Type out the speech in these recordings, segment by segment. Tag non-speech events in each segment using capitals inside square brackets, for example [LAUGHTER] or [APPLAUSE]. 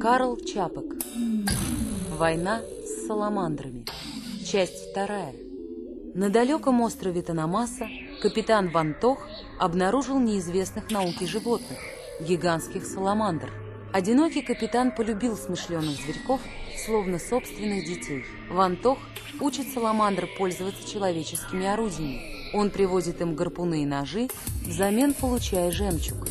Карл Чапок. Война с саламандрами. Часть вторая. На далеком острове Танамаса капитан Вантох обнаружил неизвестных науке животных – гигантских саламандр. Одинокий капитан полюбил смышленых зверьков, словно собственных детей. Вантох учит саламандр пользоваться человеческими орудиями. Он привозит им гарпуны и ножи, взамен получая жемчуг.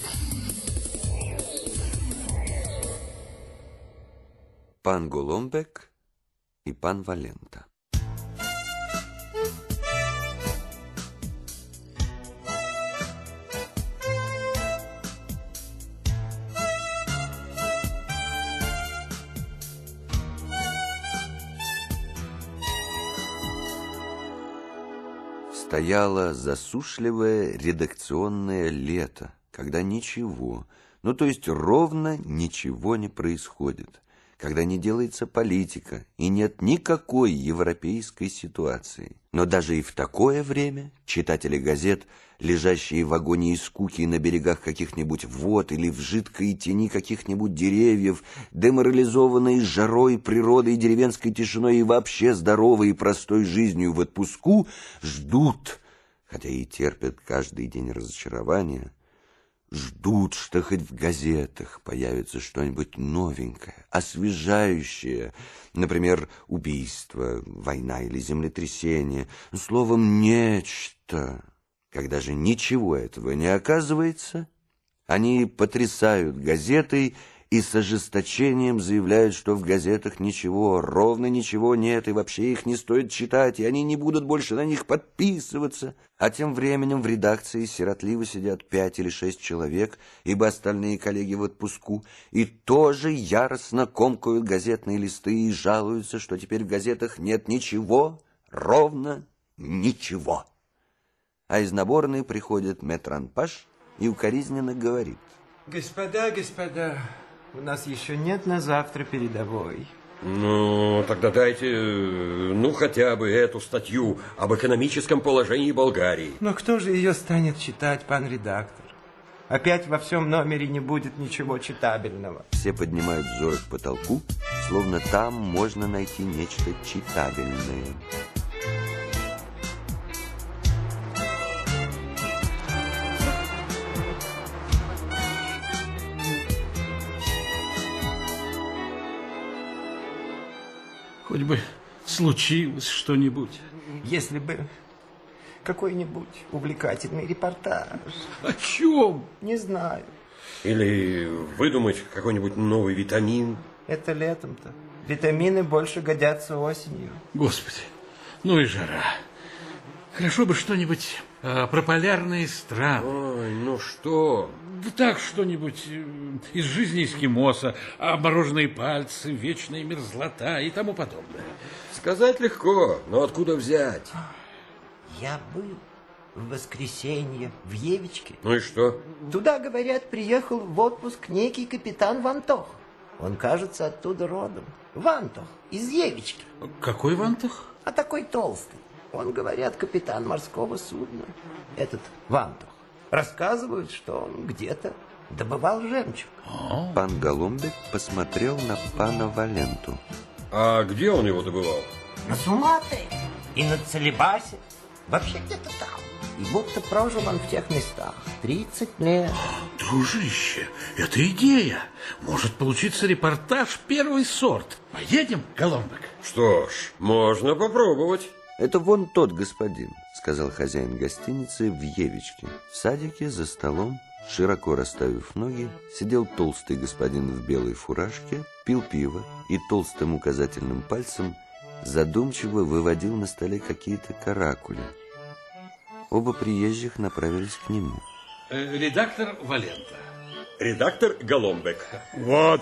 Пан Голомбек и пан Валента. Стояло засушливое редакционное лето, когда ничего, ну то есть ровно ничего не происходит, когда не делается политика и нет никакой европейской ситуации. Но даже и в такое время читатели газет, лежащие в агонии скуки на берегах каких-нибудь вод или в жидкой тени каких-нибудь деревьев, деморализованные жарой, природой, деревенской тишиной и вообще здоровой и простой жизнью в отпуску, ждут, хотя и терпят каждый день разочарования, ждут, что хоть в газетах появится что-нибудь новенькое, освежающее, например, убийство, война или землетрясение, словом, нечто. Когда же ничего этого не оказывается, они потрясают газетой и с ожесточением заявляют, что в газетах ничего, ровно ничего нет, и вообще их не стоит читать, и они не будут больше на них подписываться. А тем временем в редакции сиротливо сидят пять или шесть человек, ибо остальные коллеги в отпуску, и тоже яростно комкают газетные листы и жалуются, что теперь в газетах нет ничего, ровно ничего. А из наборной приходит метранпаш и укоризненно говорит. Господа, господа, у нас еще нет на завтра передовой. Ну, тогда дайте, э, ну, хотя бы эту статью об экономическом положении Болгарии. Но кто же ее станет читать, пан редактор? Опять во всем номере не будет ничего читабельного. Все поднимают взоры к потолку, словно там можно найти нечто читабельное. Хоть бы случилось что-нибудь. Если бы какой-нибудь увлекательный репортаж. О чем? Не знаю. Или выдумать какой-нибудь новый витамин. Это летом-то. Витамины больше годятся осенью. Господи, ну и жара. Хорошо бы что-нибудь э, про полярные страны. Ой, ну что? Да так что-нибудь э, из жизни эскимоса, обмороженные пальцы, вечная мерзлота и тому подобное. Сказать легко, но откуда взять? Я был в воскресенье в Евичке. Ну и что? Туда, говорят, приехал в отпуск некий капитан Вантох. Он, кажется, оттуда родом. Вантох, из Евички. Какой Вантах? А такой толстый. Он, говорят, капитан морского судна. Этот Вантох. Рассказывают, что он где-то добывал жемчуг. Пан Голомбек посмотрел на пана Валенту. А где он его добывал? На Суматре и на Целебасе. Вообще где-то там. И будто прожил он в тех местах 30 лет. Дружище, это идея. Может получиться репортаж первый сорт. Поедем, Голомбек? Что ж, можно попробовать. Это вон тот господин, сказал хозяин гостиницы в Евичке. В садике за столом, широко расставив ноги, сидел толстый господин в белой фуражке, пил пиво и толстым указательным пальцем задумчиво выводил на столе какие-то каракули. Оба приезжих направились к нему. Э, редактор Валента. Редактор Голомбек. Вот,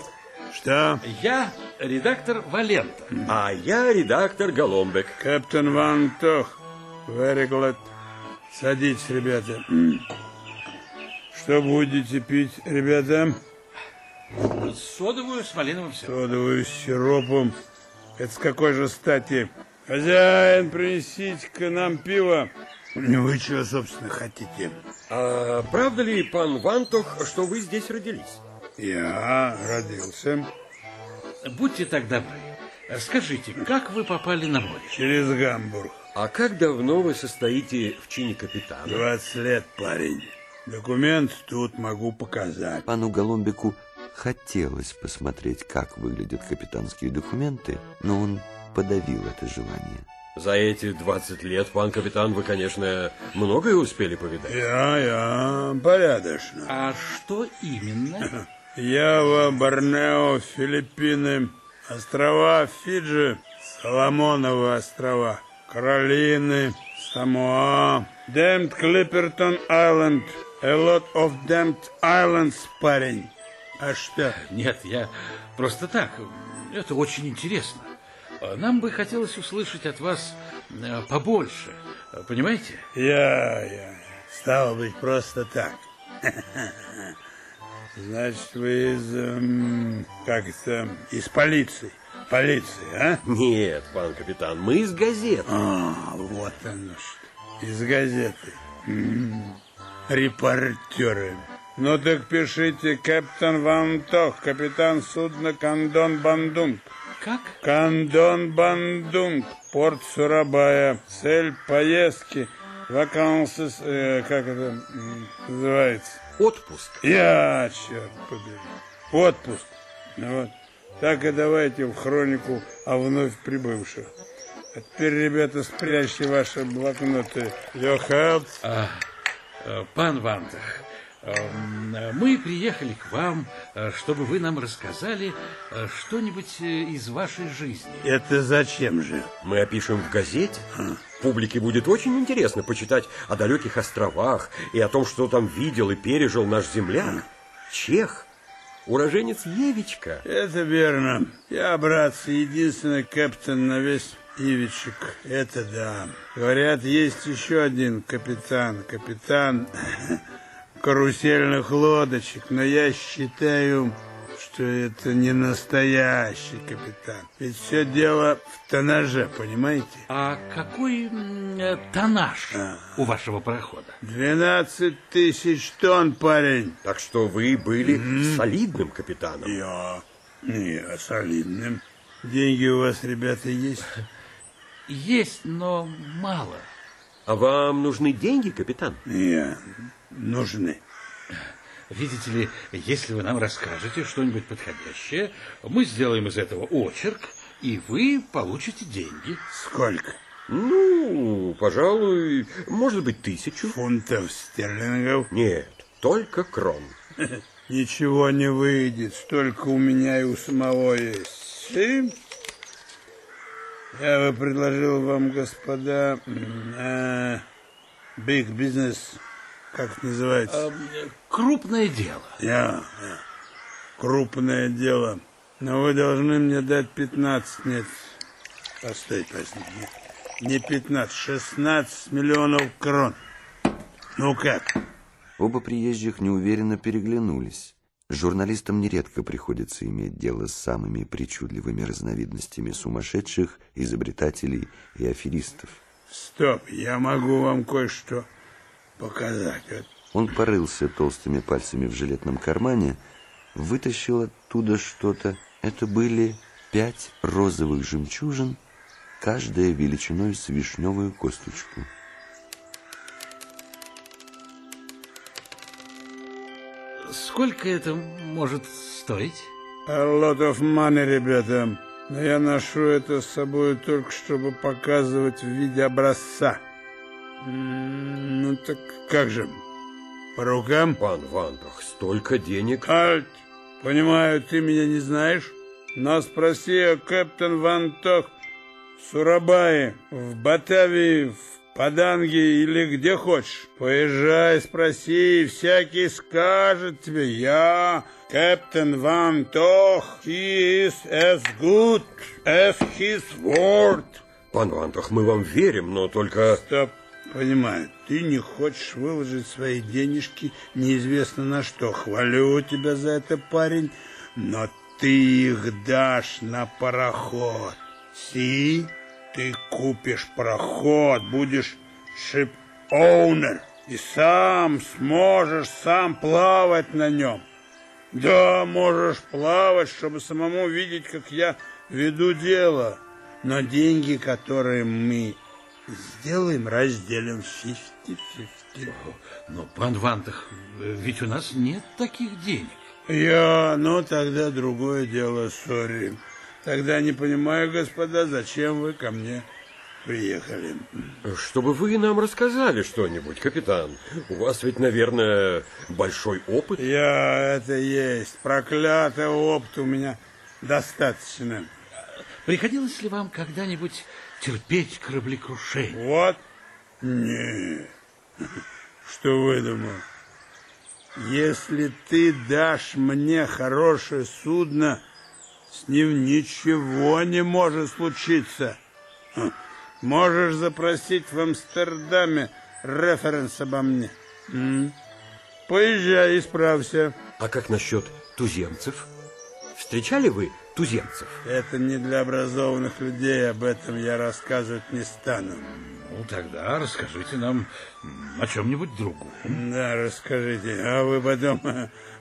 что? Я редактор Валента. А я редактор Голомбек. Капитан Ван Тох. Very glad. Садитесь, ребята. Что будете пить, ребята? Содовую с малиновым сиропом. Содовую с сиропом. Это с какой же стати? Хозяин, принесите-ка нам пиво. Ну, вы чего, собственно, хотите? А правда ли, пан Вантох, что вы здесь родились? Я родился. будьте так добры. Скажите, как вы попали на море? Через Гамбург. А как давно вы состоите в чине капитана? 20 лет, парень. Документ тут могу показать. Пану Голомбику хотелось посмотреть, как выглядят капитанские документы, но он подавил это желание. За эти 20 лет, пан капитан, вы, конечно, многое успели повидать. Я, я, порядочно. А что именно? [LAUGHS] Ява, Борнео, Филиппины, острова Фиджи, Соломоновы острова, Каролины, Самоа, Демпт Клиппертон Айленд, a lot of Damned Islands, парень. А что? Нет, я просто так. Это очень интересно. Нам бы хотелось услышать от вас э, побольше. Понимаете? Я, я. Стало быть, просто так. [LAUGHS] Значит, вы из... эм, как это... Из полиции. Полиции, а? Нет, пан капитан, мы из газет. А, вот оно что. Из газеты. М, Репортеры. Ну так пишите, капитан Ван Тох, капитан судна Кандон Бандунг. Как? Кандон Бандунг, порт Сурабая. Цель поездки, вакансис, э, как это м, называется? Отпуск. Я, черт побери. Отпуск. Ну вот. Так и давайте в хронику о вновь прибывших. А теперь, ребята, спрячьте ваши блокноты. Your. А, э, пан Вантах, мы приехали к вам, э, чтобы вы нам рассказали э, что-нибудь э, из вашей жизни. Это зачем же? Мы опишем в газете. Публике будет очень интересно почитать о далеких островах и о том, что там видел и пережил наш земляк. Чех. Уроженец Евичка. Это верно. Я, братцы, единственный капитан на весь Ивичек. Это да. Говорят, есть еще один капитан. Капитан карусельных лодочек. Но я считаю, что это не настоящий капитан. Ведь все дело в тоннаже, понимаете? А какой э, тоннаж у вашего парохода? 12 тысяч тонн, парень. Так что вы были солидным капитаном. Я не солидным. Деньги у вас, ребята, есть? Есть, но мало. А вам нужны деньги, капитан? Не, нужны. Видите ли, если вы нам расскажете что-нибудь подходящее, мы сделаем из этого очерк, и вы получите деньги. Сколько? Ну, пожалуй, может быть, тысячу. Фунтов стерлингов? Нет, только крон. Ничего не выйдет, столько у меня и у самого есть. И я бы предложил вам, господа, биг бизнес, как это называется? Э, Крупное дело. Я, я. Крупное дело. Но вы должны мне дать 15, нет. Постой, постой. нет. Не 15, 16 миллионов крон. Ну как? Оба приезжих неуверенно переглянулись. Журналистам нередко приходится иметь дело с самыми причудливыми разновидностями сумасшедших, изобретателей и аферистов. Стоп, я могу вам кое-что показать. Вот. Он порылся толстыми пальцами в жилетном кармане, вытащил оттуда что-то. Это были пять розовых жемчужин, каждая величиной с вишневую косточку. Сколько это может стоить? A lot of money, ребята. Но я ношу это с собой только, чтобы показывать в виде образца. Ну так как же? По рукам? Пан Вантах, столько денег. Альт, понимаю, ты меня не знаешь, но спроси о капитан Ван Тох в Сурабае, в Батавии, в Паданге или где хочешь. Поезжай, спроси, всякий скажет тебе, я капитан Ван Тох, he is as good as his word. Пан Вантах, мы вам верим, но только... Стоп, понимаю, ты не хочешь выложить свои денежки неизвестно на что. Хвалю тебя за это, парень, но ты их дашь на пароход. Си, ты купишь пароход, будешь шип-оунер и сам сможешь сам плавать на нем. Да, можешь плавать, чтобы самому видеть, как я веду дело. Но деньги, которые мы сделаем, разделим 50-50. Но, пан Вантах, ведь у нас нет таких денег. Я, ну тогда другое дело, сори. Тогда не понимаю, господа, зачем вы ко мне приехали. Чтобы вы нам рассказали что-нибудь, капитан. У вас ведь, наверное, большой опыт. Я это есть. Проклятый опыт у меня достаточно. Приходилось ли вам когда-нибудь терпеть кораблекрушение? Вот? Не. Что выдумал? Если ты дашь мне хорошее судно, с ним ничего не может случиться. Хм. Можешь запросить в Амстердаме референс обо мне. М? Поезжай, исправься. А как насчет туземцев? Встречали вы туземцев? Это не для образованных людей, об этом я рассказывать не стану. Ну, тогда расскажите нам о чем-нибудь другом. Да, расскажите. А вы потом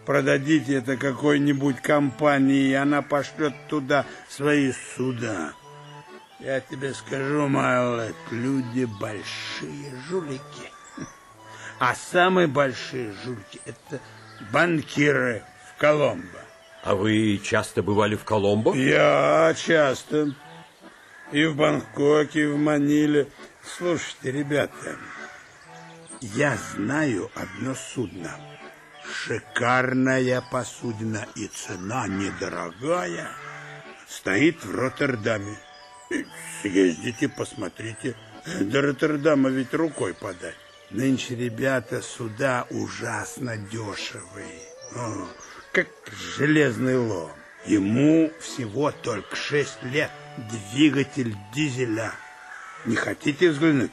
продадите это какой-нибудь компании, и она пошлет туда свои суда. Я тебе скажу, Майлет, люди большие жулики. [LAUGHS] А самые большие жулики – это банкиры в Коломбо. А вы часто бывали в Коломбо? Я часто. И в Бангкоке, и в Маниле. Слушайте, ребята, я знаю одно судно. Шикарная посудина и цена недорогая. Стоит в Роттердаме. Съездите, посмотрите. До Роттердама ведь рукой подать. Нынче, ребята, суда ужасно дешевые. О, как железный лом. Ему всего только шесть лет. Двигатель дизеля. Не хотите взглянуть?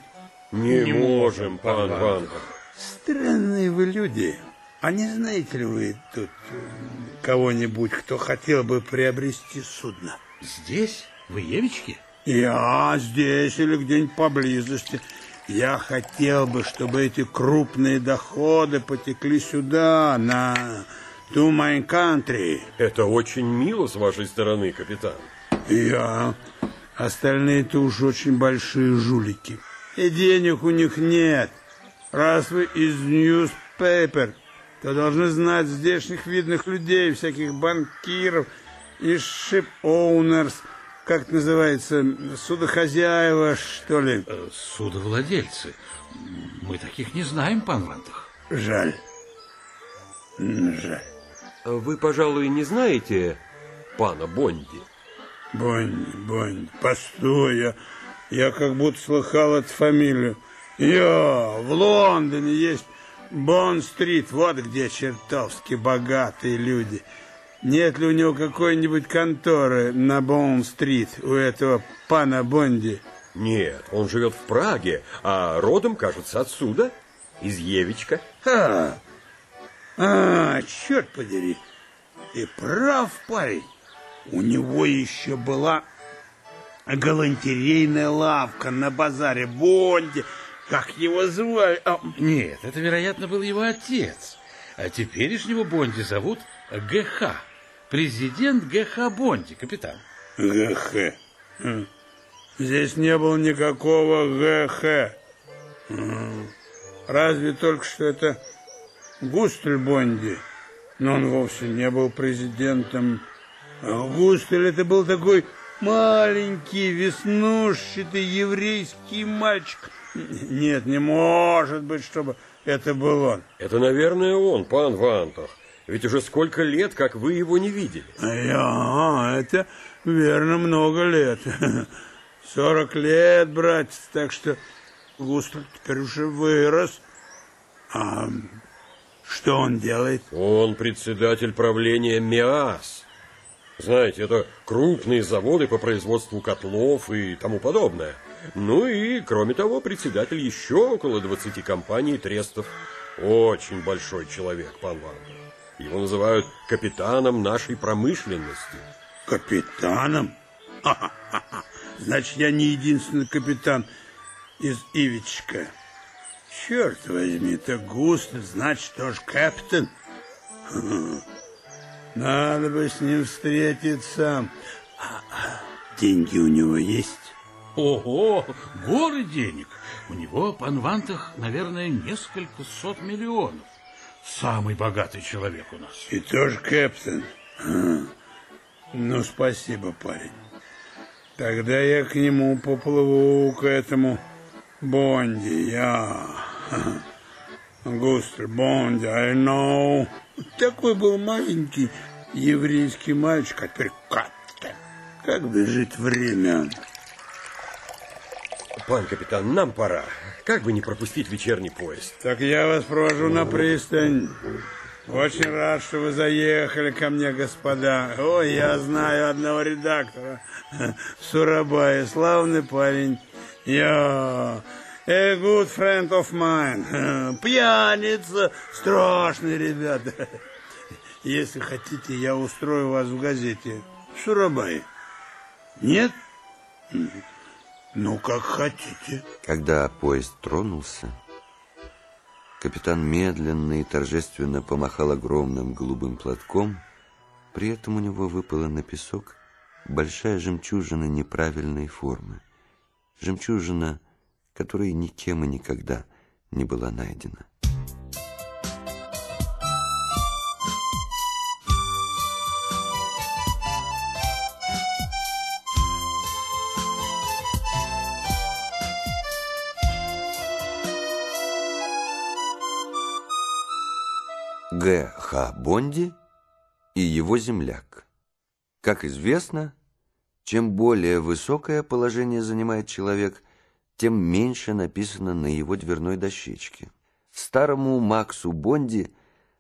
Не, можем, пан Вантах. Странные вы люди. А не знаете ли вы тут кого-нибудь, кто хотел бы приобрести судно? Здесь, в Иевичке? Я здесь или где-нибудь поблизости. Я хотел бы, чтобы эти крупные доходы потекли сюда, на to my country. Это очень мило с вашей стороны, капитан. Я. Остальные-то уж очень большие жулики. И денег у них нет. Раз вы из newspaper, то должны знать здешних видных людей, всяких банкиров и ship-owners, как это называется, судохозяева, что ли. Э, Судовладельцы. Мы таких не знаем, пан Вантах. Жаль. Жаль. Вы, пожалуй, не знаете пана Бонди? Бонни, Бонни, постой, я, я как будто слыхал эту фамилию. Я, в Лондоне есть Бонн-стрит, вот где чертовски богатые люди. Нет ли у него какой-нибудь конторы на Бонн-стрит у этого пана Бонди? Нет, он живет в Праге, а родом, кажется, отсюда, из Евичка. А, а, черт подери, и прав парень. У него еще была галантерейная лавка на базаре Бонди. Как его звали? А, Нет, это, вероятно, был его отец. А теперешнего Бонди зовут ГХ. Президент ГХ Бонди, капитан. ГХ. М. Здесь не было никакого ГХ. Разве только что это Густель Бонди. Но он вовсе не был президентом. А Густель это был такой маленький, веснушчатый еврейский мальчик. Нет, не может быть, чтобы это был он. Это, наверное, он, пан Вантах. Ведь уже сколько лет, как вы его не видели. А я, это верно много лет. [LAUGHS] Сорок лет, братец, так что Густав теперь уже вырос. А что он делает? Он председатель правления МИАС. Знаете, это крупные заводы по производству котлов и тому подобное. Ну и, кроме того, председатель еще около 20 компаний и трестов. Очень большой человек, пан Вантах. Его называют капитаном нашей промышленности. Капитаном? Значит, я не единственный капитан из Ивичка. Черт возьми, это густо, значит, тоже капитан. Надо бы с ним встретиться. А, а деньги у него есть? Ого, горы денег. У него, пан Вантах, наверное, несколько сот миллионов. Самый богатый человек у нас. И тоже капитан. Ну, спасибо, парень. Тогда я к нему поплыву, к этому Бонди. Я... Густер Бонди, I know. Такой был маленький еврейский мальчик, а теперь капитан. Как бежит время. Пан капитан, нам пора. Как бы не пропустить вечерний поезд? Так я вас провожу на пристань. Очень рад, что вы заехали ко мне, господа. Ой, я знаю одного редактора. Сурабай, славный парень. Я... A good friend of mine. Пьяница. Страшный, ребята. Если хотите, я устрою вас в газете. Сурабай. Нет? Ну, как хотите. Когда поезд тронулся, капитан медленно и торжественно помахал огромным голубым платком, при этом у него выпала на песок большая жемчужина неправильной формы. Жемчужина, которая никем и никогда не была найдена. Г. Х. Бонди и его земляк. Как известно, чем более высокое положение занимает человек, тем меньше написано на его дверной дощечке. Старому Максу Бонди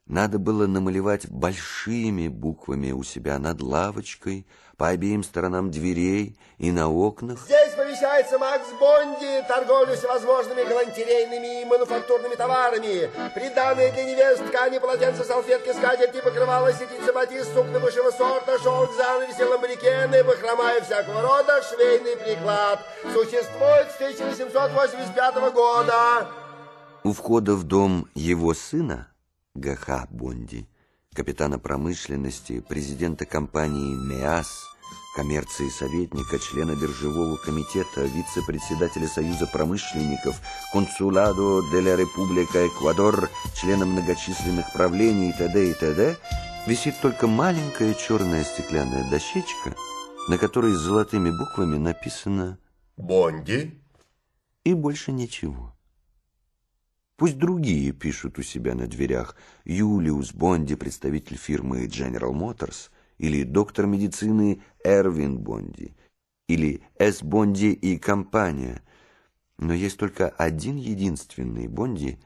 надо было намалевать большими буквами у себя над лавочкой, по обеим сторонам дверей и на окнах. Здесь помещается Макс Бонди, торговля всевозможными галантерейными и мануфактурными товарами. Приданные для невест ткани, полотенца, салфетки, скатерти, покрывала, сетицы, батист, сукна высшего сорта, шелк, занавеси, ламбрикены, бахрома и всякого рода, швейный приклад. Существует с 1885 года. У входа в дом его сына Г.Х. Бонди, капитана промышленности, президента компании «МЕАС», коммерции советника, члена биржевого комитета, вице-председателя Союза промышленников, консуладо де ла Република Эквадор, члена многочисленных правлений и т.д. и т.д., висит только маленькая черная стеклянная дощечка, на которой золотыми буквами написано «Бонди» и больше ничего. Пусть другие пишут у себя на дверях Юлиус Бонди, представитель фирмы General Motors, или доктор медицины Эрвин Бонди, или С. Бонди и компания. Но есть только один единственный Бонди,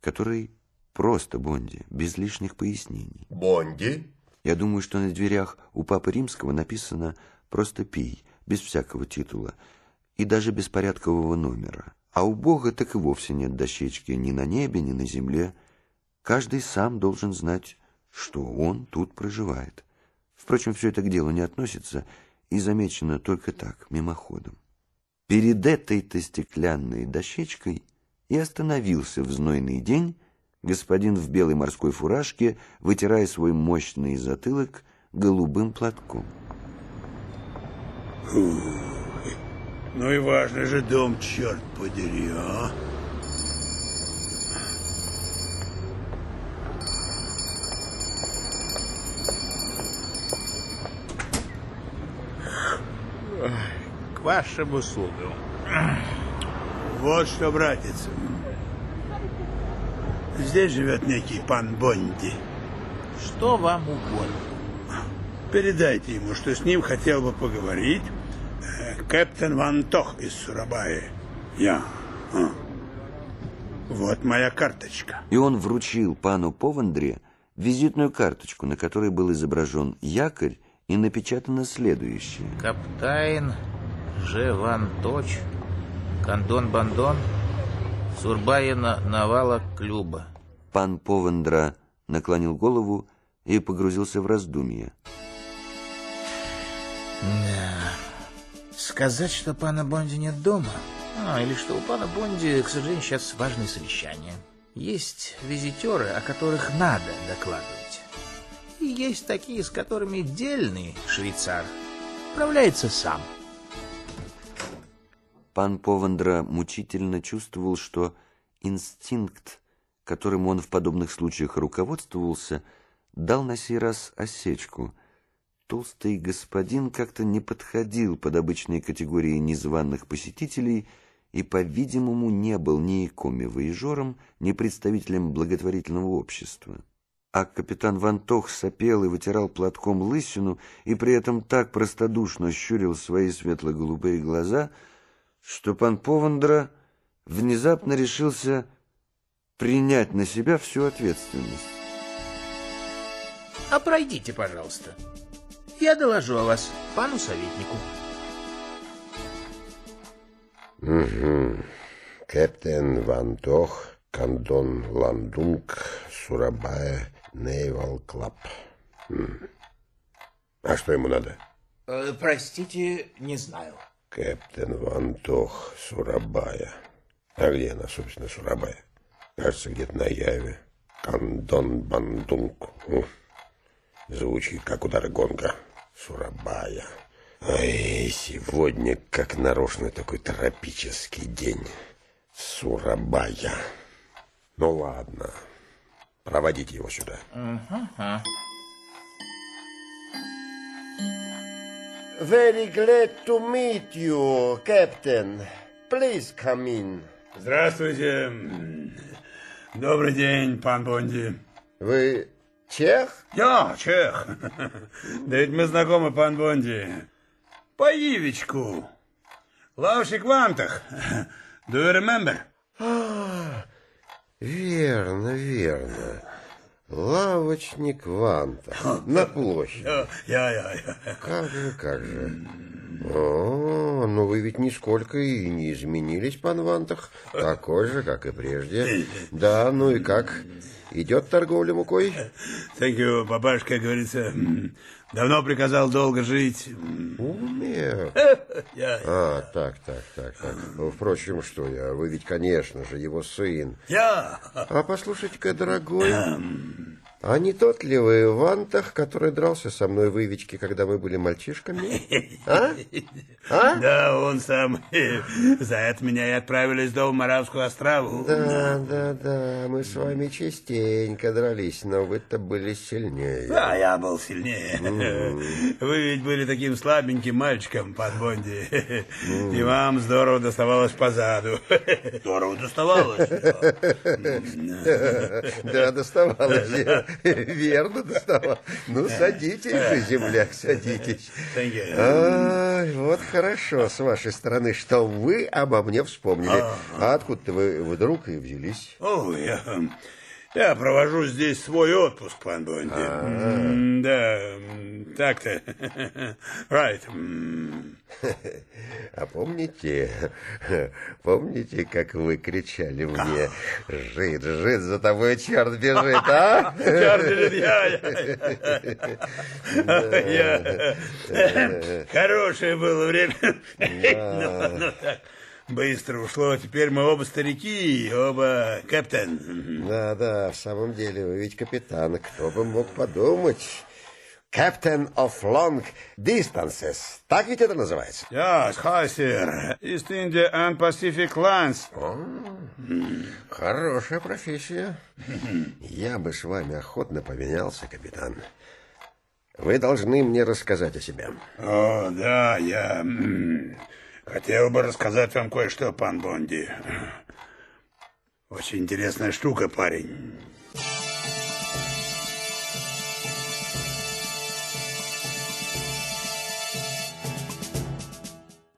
который просто Бонди, без лишних пояснений. «Бонди» Я думаю, что на дверях у Папы Римского написано «просто пей», без всякого титула, и даже без порядкового номера. А у Бога так и вовсе нет дощечки ни на небе, ни на земле. Каждый сам должен знать, что он тут проживает. Впрочем, все это к делу не относится и замечено только так, мимоходом. Перед этой-то стеклянной дощечкой и остановился в знойный день господин в белой морской фуражке, вытирая свой мощный затылок голубым платком. Ну и важный же дом, черт подери, а? К вашим услугам. Вот что, братец. Здесь живет некий пан Бонди. Что вам угодно? Передайте ему, что с ним хотел бы поговорить капитан Ван Тох из Сурабая. Я. А. Вот моя карточка. И он вручил пану Повандре визитную карточку, на которой был изображен якорь и напечатано следующее. Каптайн Ж. Ван Точ, Кандон Бандон, Сурбаина Навала Клюба. Пан Повандра наклонил голову и погрузился в раздумье. Да. Сказать, что пана Бонди нет дома? А, или что у пана Бонди, к сожалению, сейчас важное совещание. Есть визитеры, о которых надо докладывать. И есть такие, с которыми дельный швейцар справляется сам. Пан Повандра мучительно чувствовал, что инстинкт, которым он в подобных случаях руководствовался, дал на сей раз осечку. Толстый господин как-то не подходил под обычные категории незваных посетителей и, по-видимому, не был ни коми-воежором, ни представителем благотворительного общества. А капитан Вантох сопел и вытирал платком лысину, и при этом так простодушно щурил свои светло-голубые глаза, что пан Повандра внезапно решился принять на себя всю ответственность. А пройдите, пожалуйста. Я доложу о вас пану советнику. Угу. Капитан Ван Тох, Кандон Ландунг, Сурабая, Нейвал Клаб. А что ему надо? Э, простите, не знаю. Капитан Ван Тох, Сурабая. А где она, собственно, Сурабая? Кажется, где-то на Яве. Кандон Бандунг. Звучит, как удар гонга. Сурабая. Ай, сегодня как нарочно такой тропический день. Сурабая. Ну ладно, проводите его сюда. Ага. Very glad to meet you, Captain. Please come in. Здравствуйте. Добрый день, пан Бонди. Вы чех? Я чех. [LAUGHS] Да ведь мы знакомы, пан Бонди. По Ивичку. Лавшик Вантах. [LAUGHS] Do you remember? А, верно, верно. Лавочник Ванта [LAUGHS] на площади. Я, я, я. Как же, как же. О, но вы ведь нисколько и не изменились, пан Вантах. Такой же, как и прежде. Да, ну и как? Идет торговля мукой? Thank you, папаш, как говорится, давно приказал долго жить. Умер. [LAUGHS] А, так, так, так, так. Впрочем, что я? Вы ведь, конечно же, его сын. я. А послушайте-ка, дорогой, а не тот ли вы Вантах, который дрался со мной в Ивичке, когда мы были мальчишками? А? А? Да, он сам. [LAUGHS] За это меня и отправили из дома Моравскую острову. Да, да, да, мы с вами частенько дрались, но вы-то были сильнее. Да, я был сильнее. Вы ведь были таким слабеньким мальчиком под Бонди. И вам здорово доставалось позаду. Здорово доставалось. Да, [LAUGHS] доставалось. [LAUGHS] [LAUGHS] Верно доставалось. Ну, садитесь же, земляк, садитесь. Ай, вот хорошо с вашей стороны, что вы обо мне вспомнили. А откуда-то вы вдруг и взялись? О, я, я провожу здесь свой отпуск, пан Бонди. М, Да, м, так-то. [LAUGHS] Right. [LAUGHS] А помните, [LAUGHS] помните, как вы кричали мне, жид, жид, за тобой черт бежит, а? Черт бежит, я, я. Хорошее было время. Ну, ну, так, Быстро ушло. Теперь мы оба старики, оба капитан. Да, да, в самом деле, вы ведь капитан, кто бы мог подумать. Captain of Long Distances. Так ведь это называется? Yes, hi, sir. East India and Pacific Lines. Хорошая профессия. Я бы с вами охотно поменялся, капитан. Вы должны мне рассказать о себе. О, да, я хотел бы рассказать вам кое-что, пан Бонди. Очень интересная штука, парень.